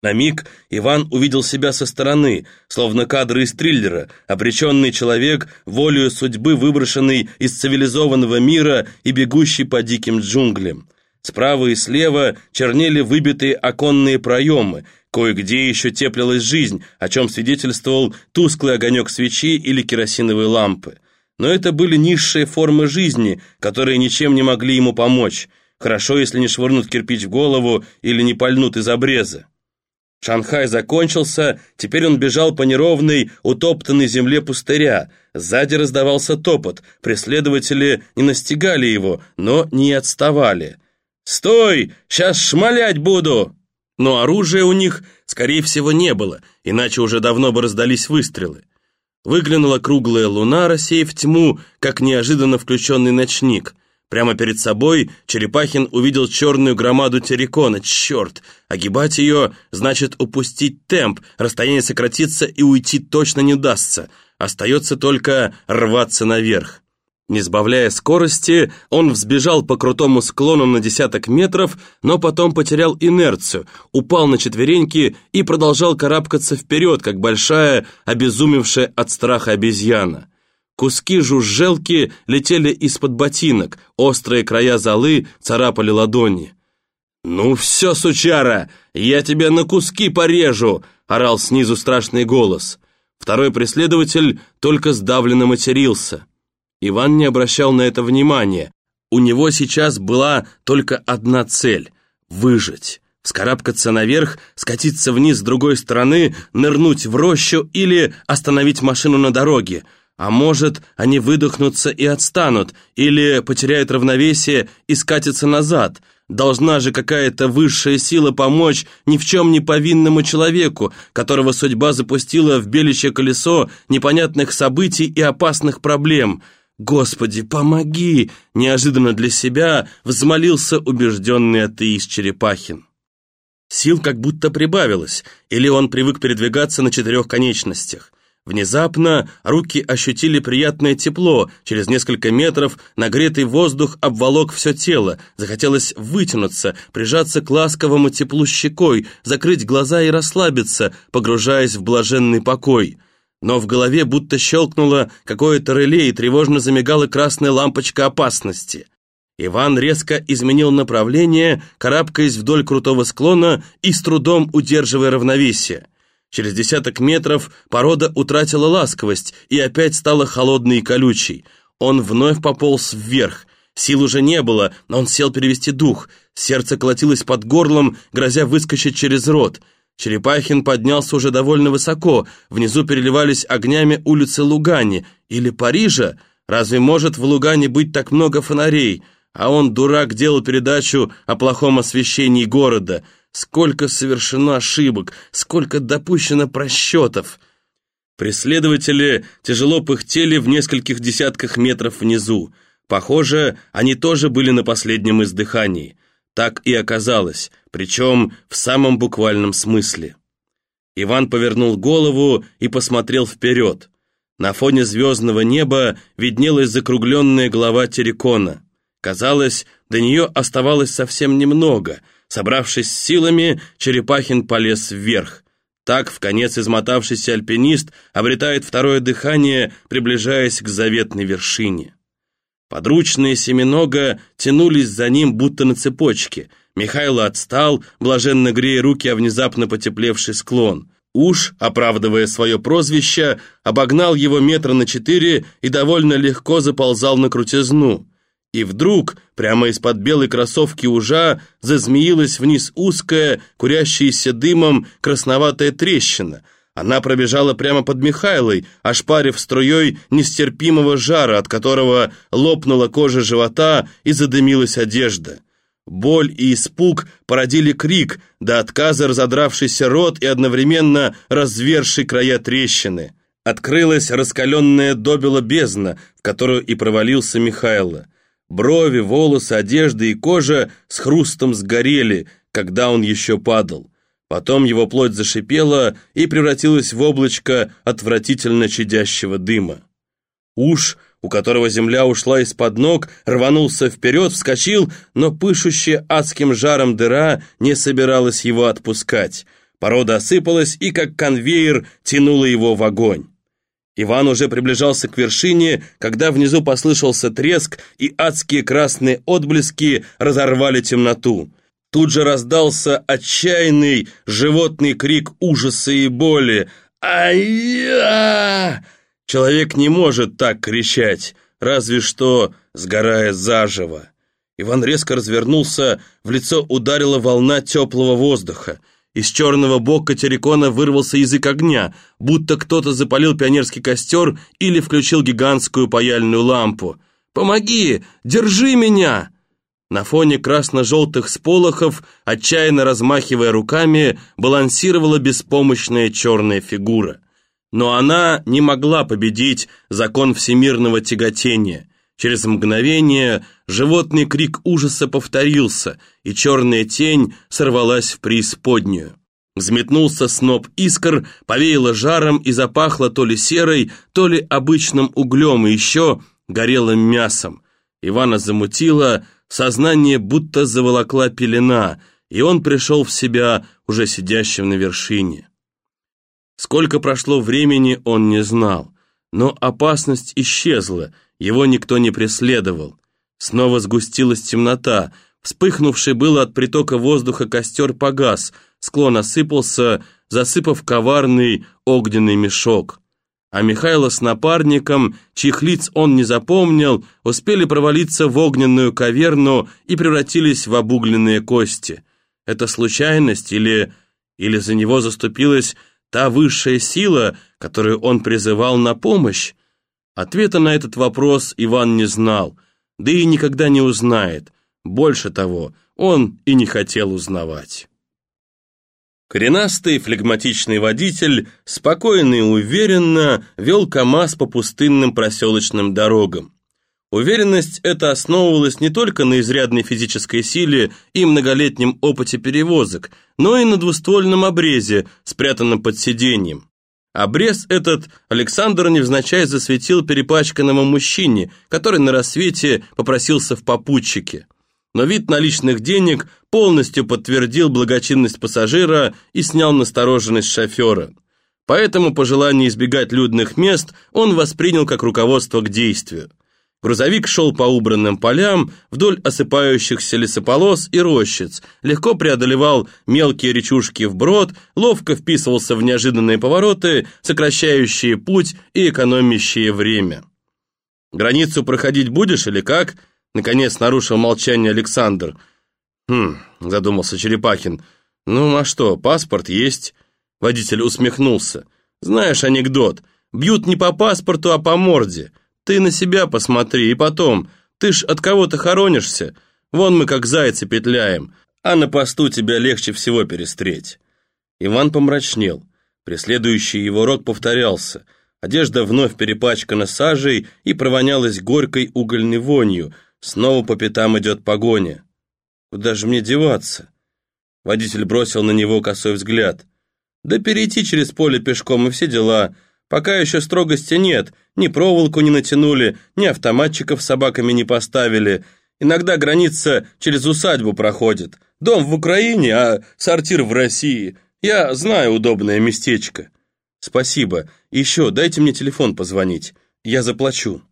На миг Иван увидел себя со стороны, словно кадры из триллера, обреченный человек, волею судьбы выброшенный из цивилизованного мира и бегущий по диким джунглям. Справа и слева чернели выбитые оконные проемы, кое-где еще теплилась жизнь, о чем свидетельствовал тусклый огонек свечи или керосиновой лампы. Но это были низшие формы жизни, которые ничем не могли ему помочь. Хорошо, если не швырнут кирпич в голову или не пальнут из обреза. Шанхай закончился, теперь он бежал по неровной, утоптанной земле пустыря. Сзади раздавался топот, преследователи не настигали его, но не отставали. «Стой! Сейчас шмалять буду!» Но оружия у них, скорее всего, не было, иначе уже давно бы раздались выстрелы. Выглянула круглая луна, рассеяв тьму, как неожиданно включенный ночник. Прямо перед собой Черепахин увидел черную громаду террикона. Черт! Огибать ее значит упустить темп, расстояние сократится и уйти точно не удастся. Остается только рваться наверх. Не сбавляя скорости, он взбежал по крутому склону на десяток метров, но потом потерял инерцию, упал на четвереньки и продолжал карабкаться вперед, как большая, обезумевшая от страха обезьяна. Куски жужжелки летели из-под ботинок, острые края золы царапали ладони. «Ну все, сучара, я тебя на куски порежу!» — орал снизу страшный голос. Второй преследователь только сдавленно матерился. Иван не обращал на это внимания. У него сейчас была только одна цель — выжить. Вскарабкаться наверх, скатиться вниз с другой стороны, нырнуть в рощу или остановить машину на дороге — а может, они выдохнутся и отстанут, или потеряют равновесие и скатятся назад. Должна же какая-то высшая сила помочь ни в чем не повинному человеку, которого судьба запустила в беличье колесо непонятных событий и опасных проблем. «Господи, помоги!» – неожиданно для себя взмолился убежденный атеист Черепахин. Сил как будто прибавилось, или он привык передвигаться на четырех конечностях. Внезапно руки ощутили приятное тепло, через несколько метров нагретый воздух обволок все тело, захотелось вытянуться, прижаться к ласковому теплу щекой, закрыть глаза и расслабиться, погружаясь в блаженный покой. Но в голове будто щелкнуло какое-то реле и тревожно замигала красная лампочка опасности. Иван резко изменил направление, карабкаясь вдоль крутого склона и с трудом удерживая равновесие. Через десяток метров порода утратила ласковость и опять стала холодной и колючей. Он вновь пополз вверх. Сил уже не было, но он сел перевести дух. Сердце колотилось под горлом, грозя выскочить через рот. Черепахин поднялся уже довольно высоко. Внизу переливались огнями улицы Лугани. Или Парижа? Разве может в Лугане быть так много фонарей? А он, дурак, делал передачу о плохом освещении города — Сколько совершено ошибок, сколько допущено просчетов. Преследователи тяжело пыхтели в нескольких десятках метров внизу. Похоже, они тоже были на последнем издыхании. Так и оказалось, причем в самом буквальном смысле. Иван повернул голову и посмотрел вперед. На фоне звездного неба виднелась закругленная голова Терекона. Казалось, до нее оставалось совсем немного — Собравшись силами, Черепахин полез вверх. Так, в конец измотавшийся альпинист обретает второе дыхание, приближаясь к заветной вершине. Подручные семинога тянулись за ним, будто на цепочке. Михайло отстал, блаженно грея руки о внезапно потеплевший склон. Уж, оправдывая свое прозвище, обогнал его метра на четыре и довольно легко заползал на крутизну. И вдруг, прямо из-под белой кроссовки ужа, зазмеилась вниз узкая, курящаяся дымом, красноватая трещина. Она пробежала прямо под Михайлой, ошпарив струей нестерпимого жара, от которого лопнула кожа живота и задымилась одежда. Боль и испуг породили крик, до отказа разодравшийся рот и одновременно разверший края трещины. Открылась раскаленная добела бездна, в которую и провалился Михайло. Брови, волосы, одежда и кожа с хрустом сгорели, когда он еще падал. Потом его плоть зашипела и превратилась в облачко отвратительно чадящего дыма. Уж, у которого земля ушла из-под ног, рванулся вперед, вскочил, но пышущая адским жаром дыра не собиралась его отпускать. Порода осыпалась и, как конвейер, тянула его в огонь. Иван уже приближался к вершине, когда внизу послышался треск, и адские красные отблески разорвали темноту. Тут же раздался отчаянный животный крик ужаса и боли. «Ай-я!» Человек не может так кричать, разве что сгорая заживо. Иван резко развернулся, в лицо ударила волна теплого воздуха. Из черного бока террикона вырвался язык огня, будто кто-то запалил пионерский костер или включил гигантскую паяльную лампу. «Помоги! Держи меня!» На фоне красно-желтых сполохов, отчаянно размахивая руками, балансировала беспомощная черная фигура. Но она не могла победить закон всемирного тяготения. Через мгновение животный крик ужаса повторился, и черная тень сорвалась в преисподнюю. Взметнулся сноп искр, повеяло жаром и запахло то ли серой, то ли обычным углем, и еще горелым мясом. Ивана замутило, Сознание будто заволокла пелена, и он пришел в себя, уже сидящим на вершине. Сколько прошло времени, он не знал, но опасность исчезла, его никто не преследовал. Снова сгустилась темнота, вспыхнувший было от притока воздуха костер погас, склон осыпался, засыпав коварный огненный мешок а Михайло с напарником, чьих лиц он не запомнил, успели провалиться в огненную каверну и превратились в обугленные кости. Это случайность или... или за него заступилась та высшая сила, которую он призывал на помощь? Ответа на этот вопрос Иван не знал, да и никогда не узнает. Больше того, он и не хотел узнавать. Коренастый флегматичный водитель спокойно и уверенно вел КАМАЗ по пустынным проселочным дорогам. Уверенность эта основывалась не только на изрядной физической силе и многолетнем опыте перевозок, но и на двуствольном обрезе, спрятанном под сиденьем. Обрез этот Александр невзначай засветил перепачканному мужчине, который на рассвете попросился в попутчике но вид наличных денег полностью подтвердил благочинность пассажира и снял настороженность шофера. Поэтому по желанию избегать людных мест он воспринял как руководство к действию. Грузовик шел по убранным полям, вдоль осыпающихся лесополос и рощиц, легко преодолевал мелкие речушки вброд, ловко вписывался в неожиданные повороты, сокращающие путь и экономящие время. «Границу проходить будешь или как?» Наконец нарушил молчание Александр. «Хм», — задумался Черепахин. «Ну, а что, паспорт есть?» Водитель усмехнулся. «Знаешь анекдот. Бьют не по паспорту, а по морде. Ты на себя посмотри, и потом. Ты ж от кого-то хоронишься. Вон мы как зайцы петляем, а на посту тебя легче всего перестреть». Иван помрачнел. Преследующий его рок повторялся. Одежда вновь перепачкана сажей и провонялась горькой угольной вонью — Снова по пятам идет погоня. Куда же мне деваться? Водитель бросил на него косой взгляд. Да перейти через поле пешком и все дела. Пока еще строгости нет. Ни проволоку не натянули, ни автоматчиков с собаками не поставили. Иногда граница через усадьбу проходит. Дом в Украине, а сортир в России. Я знаю удобное местечко. Спасибо. Еще дайте мне телефон позвонить. Я заплачу.